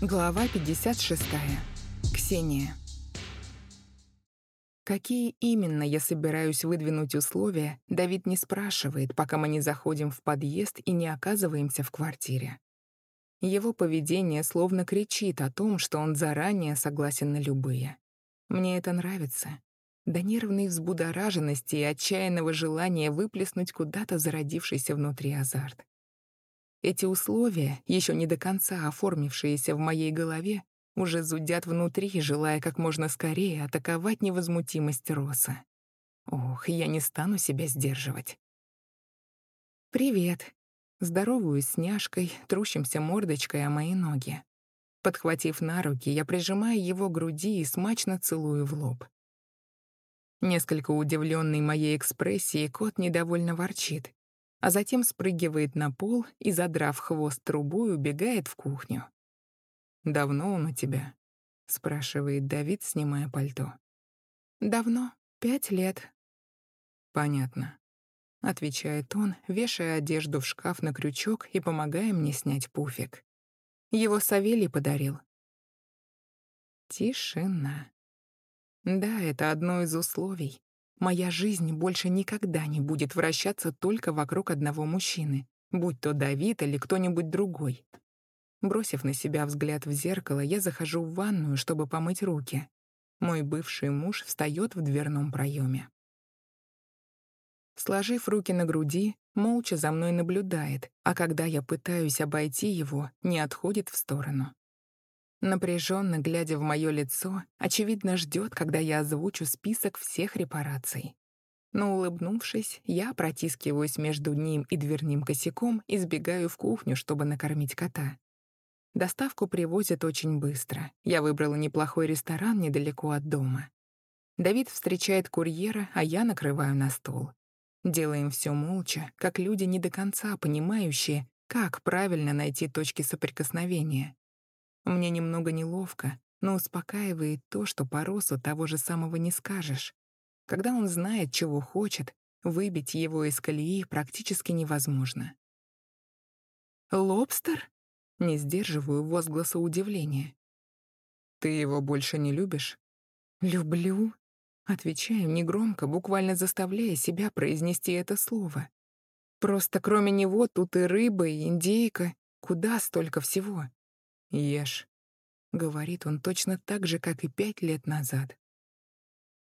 Глава 56. Ксения. Какие именно я собираюсь выдвинуть условия, Давид не спрашивает, пока мы не заходим в подъезд и не оказываемся в квартире. Его поведение словно кричит о том, что он заранее согласен на любые. Мне это нравится. До нервной взбудораженности и отчаянного желания выплеснуть куда-то зародившийся внутри азарт. Эти условия, еще не до конца оформившиеся в моей голове, уже зудят внутри, желая как можно скорее атаковать невозмутимость Роса. Ох, я не стану себя сдерживать. «Привет». Здороваюсь с трущимся мордочкой о мои ноги. Подхватив на руки, я прижимаю его к груди и смачно целую в лоб. Несколько удивленный моей экспрессией, кот недовольно ворчит, а затем спрыгивает на пол и, задрав хвост трубой, убегает в кухню. «Давно он у тебя?» — спрашивает Давид, снимая пальто. «Давно. Пять лет». «Понятно», — отвечает он, вешая одежду в шкаф на крючок и помогая мне снять пуфик. Его Савелий подарил. Тишина. Да, это одно из условий. Моя жизнь больше никогда не будет вращаться только вокруг одного мужчины, будь то Давид или кто-нибудь другой. Бросив на себя взгляд в зеркало, я захожу в ванную, чтобы помыть руки. Мой бывший муж встает в дверном проеме. Сложив руки на груди, молча за мной наблюдает, а когда я пытаюсь обойти его, не отходит в сторону. Напряженно глядя в мое лицо, очевидно ждет, когда я озвучу список всех репараций. Но улыбнувшись, я протискиваюсь между ним и дверным косяком и сбегаю в кухню, чтобы накормить кота. Доставку привозят очень быстро. Я выбрала неплохой ресторан недалеко от дома. Давид встречает курьера, а я накрываю на стол. Делаем все молча, как люди не до конца понимающие, как правильно найти точки соприкосновения. Мне немного неловко, но успокаивает то, что по Росу того же самого не скажешь. Когда он знает, чего хочет, выбить его из колеи практически невозможно. «Лобстер?» — не сдерживаю возгласа удивления. «Ты его больше не любишь?» «Люблю», — отвечаю негромко, буквально заставляя себя произнести это слово. «Просто кроме него тут и рыба, и индейка. Куда столько всего?» «Ешь», — говорит он точно так же, как и пять лет назад.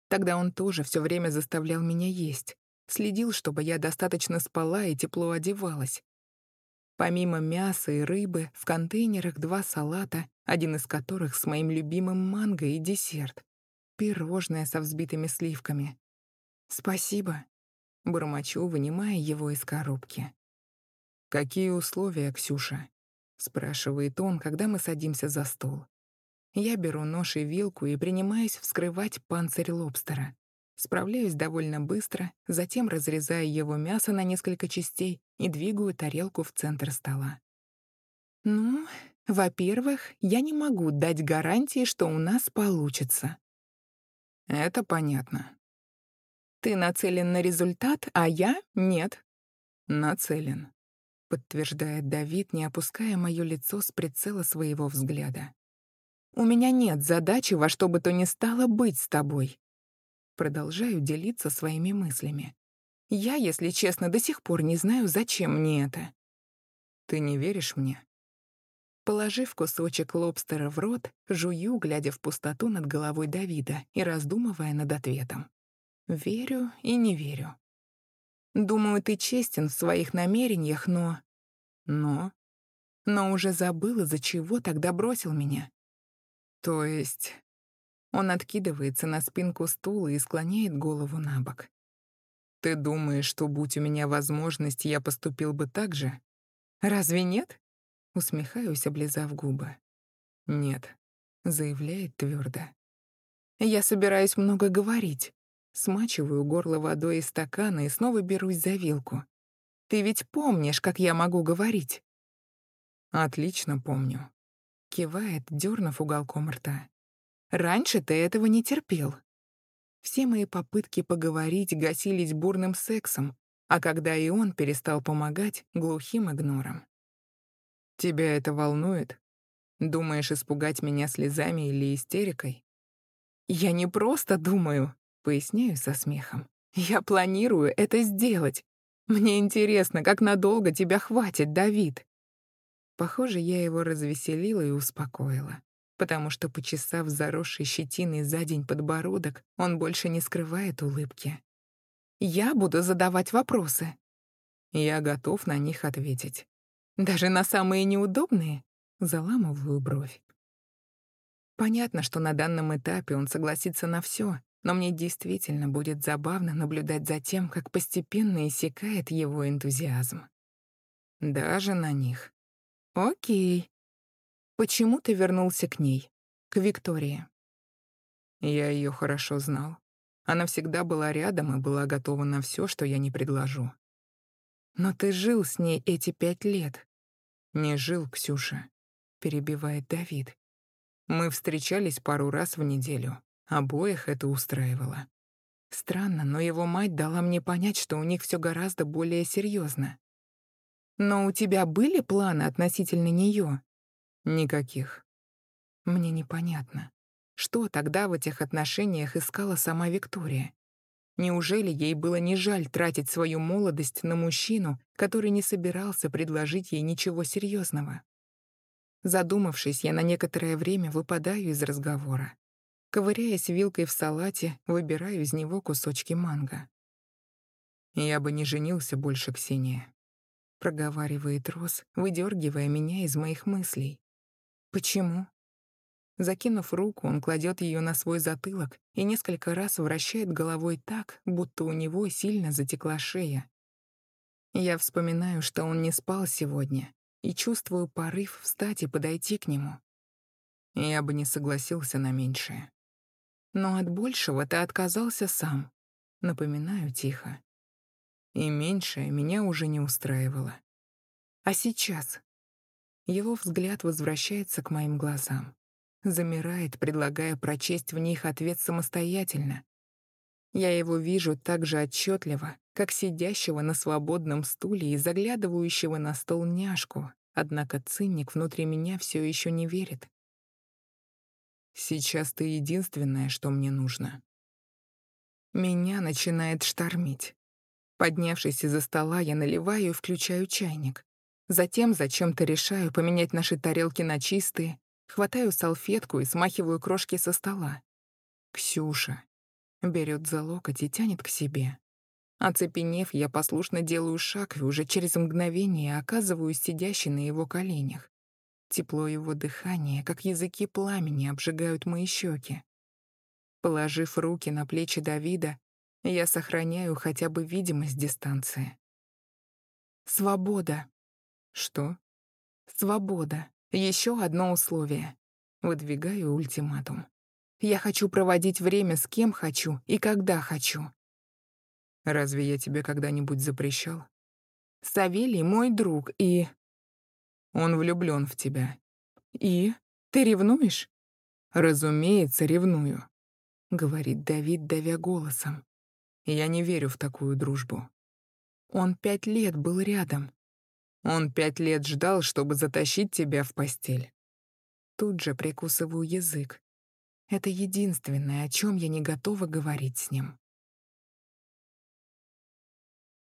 Тогда он тоже все время заставлял меня есть, следил, чтобы я достаточно спала и тепло одевалась. Помимо мяса и рыбы, в контейнерах два салата, один из которых с моим любимым манго и десерт. Пирожное со взбитыми сливками. «Спасибо», — бормочу, вынимая его из коробки. «Какие условия, Ксюша?» — спрашивает он, когда мы садимся за стол. Я беру нож и вилку и принимаюсь вскрывать панцирь лобстера. Справляюсь довольно быстро, затем разрезаю его мясо на несколько частей и двигаю тарелку в центр стола. Ну, во-первых, я не могу дать гарантии, что у нас получится. Это понятно. Ты нацелен на результат, а я — нет. Нацелен подтверждает Давид, не опуская мое лицо с прицела своего взгляда. «У меня нет задачи во что бы то ни стало быть с тобой». Продолжаю делиться своими мыслями. Я, если честно, до сих пор не знаю, зачем мне это. Ты не веришь мне? Положив кусочек лобстера в рот, жую, глядя в пустоту над головой Давида и раздумывая над ответом. Верю и не верю. Думаю, ты честен в своих намерениях, но... Но... Но уже забыл, из-за чего тогда бросил меня. То есть... Он откидывается на спинку стула и склоняет голову на бок. Ты думаешь, что, будь у меня возможность, я поступил бы так же? Разве нет? Усмехаюсь, облизав губы. Нет, заявляет твердо. Я собираюсь много говорить. Смачиваю горло водой из стакана и снова берусь за вилку. Ты ведь помнишь, как я могу говорить?» «Отлично помню», — кивает, дернув уголком рта. «Раньше ты этого не терпел. Все мои попытки поговорить гасились бурным сексом, а когда и он перестал помогать, глухим игнором. «Тебя это волнует?» Думаешь испугать меня слезами или истерикой? Я не просто думаю, поясняю со смехом. Я планирую это сделать. Мне интересно, как надолго тебя хватит, Давид. Похоже, я его развеселила и успокоила, потому что, почесав заросший щетиной за день подбородок, он больше не скрывает улыбки. Я буду задавать вопросы. Я готов на них ответить. Даже на самые неудобные заламываю бровь. Понятно, что на данном этапе он согласится на все, но мне действительно будет забавно наблюдать за тем, как постепенно иссякает его энтузиазм. Даже на них. Окей. Почему ты вернулся к ней, к Виктории? Я ее хорошо знал. Она всегда была рядом и была готова на все, что я не предложу. Но ты жил с ней эти пять лет. Не жил, Ксюша, перебивает Давид. Мы встречались пару раз в неделю. Обоих это устраивало. Странно, но его мать дала мне понять, что у них все гораздо более серьезно. Но у тебя были планы относительно нее? Никаких. Мне непонятно. Что тогда в этих отношениях искала сама Виктория? Неужели ей было не жаль тратить свою молодость на мужчину, который не собирался предложить ей ничего серьезного? Задумавшись, я на некоторое время выпадаю из разговора. Ковыряясь вилкой в салате, выбираю из него кусочки манго. «Я бы не женился больше, Ксения», — проговаривает Рос, выдергивая меня из моих мыслей. «Почему?» Закинув руку, он кладет ее на свой затылок и несколько раз вращает головой так, будто у него сильно затекла шея. Я вспоминаю, что он не спал сегодня, и чувствую порыв встать и подойти к нему. Я бы не согласился на меньшее. Но от большего ты отказался сам. Напоминаю тихо. И меньшее меня уже не устраивало. А сейчас? Его взгляд возвращается к моим глазам замирает, предлагая прочесть в них ответ самостоятельно. Я его вижу так же отчетливо, как сидящего на свободном стуле и заглядывающего на стол няшку, однако цинник внутри меня все еще не верит. Сейчас ты единственное, что мне нужно. Меня начинает штормить. Поднявшись из-за стола, я наливаю и включаю чайник. Затем зачем-то решаю поменять наши тарелки на чистые, Хватаю салфетку и смахиваю крошки со стола. «Ксюша». Берет за локоть и тянет к себе. Оцепенев, я послушно делаю шаг и уже через мгновение оказываюсь сидящей на его коленях. Тепло его дыхания, как языки пламени, обжигают мои щеки. Положив руки на плечи Давида, я сохраняю хотя бы видимость дистанции. Свобода. Что? Свобода. Еще одно условие. Выдвигаю ультиматум. Я хочу проводить время с кем хочу и когда хочу. Разве я тебе когда-нибудь запрещал? Савелий мой друг, и... Он влюблен в тебя. И? Ты ревнуешь? Разумеется, ревную, — говорит Давид, давя голосом. Я не верю в такую дружбу. Он пять лет был рядом, он пять лет ждал, чтобы затащить тебя в постель. Тут же прикусываю язык. Это единственное, о чем я не готова говорить с ним.